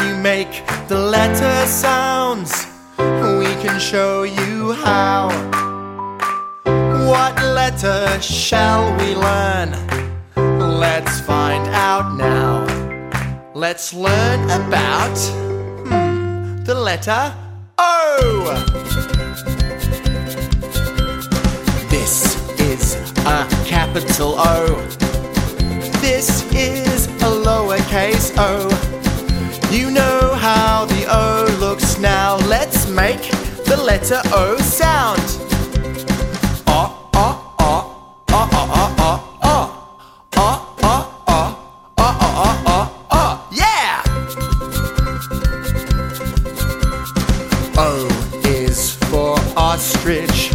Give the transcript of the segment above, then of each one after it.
make the letter sounds. We can show you how. What letter shall we learn? Let's find out now. Let's learn about hmm, the letter O. This is a capital O. This is a lowercase o. You know how the O looks now. Let's make the letter O sound. O, O, O, O, O, O, O, O. O, O, O, O. Yeah! O is for ostrich.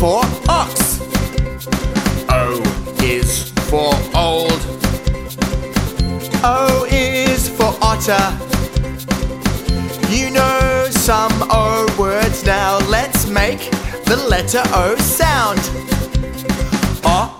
For ox. O is for old. O is for otter. You know some O words now. Let's make the letter O sound. O.